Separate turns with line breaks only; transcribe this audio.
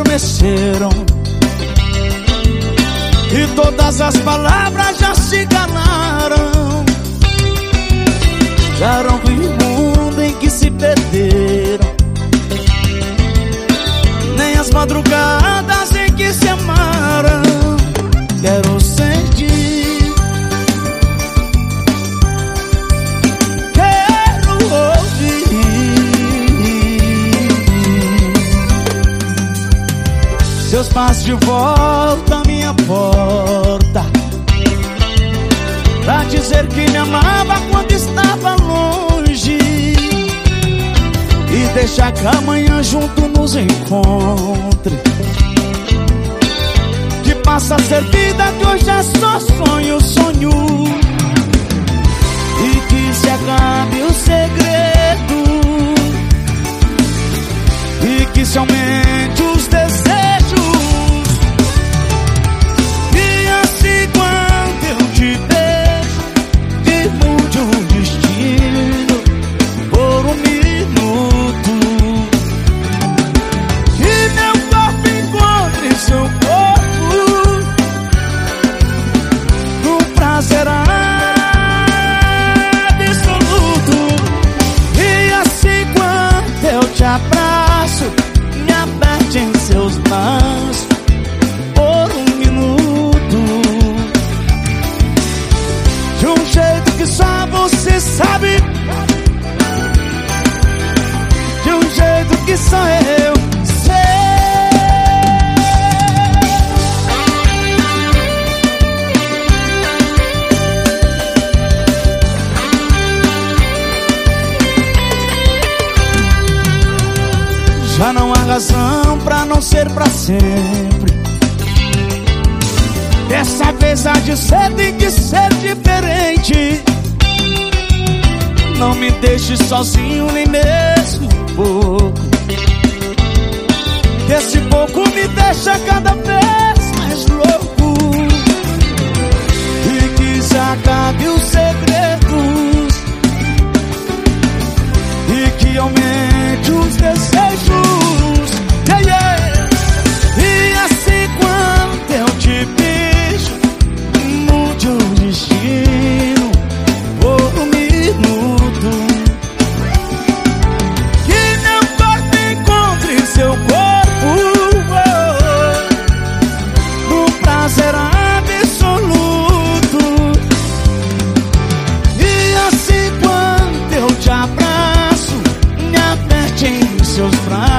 esqueceram. E todas as palavras já se calaram. Já não vi Seus passos de volta à minha porta. Pra dizer que me amava quando estava longe. E deixar que amanhã junto nos encontre passa a ser vida que hoje é só sonho, sonho E que se acabe o segredo E que se aumente que só eu sei. Já não há razão pra não ser pra sempre. Dessa vez há de ser, tem que ser diferente. Não me deixe sozinho nem mesmo pouco. Esse pouco me deixa cada vez mais louco. seus braços.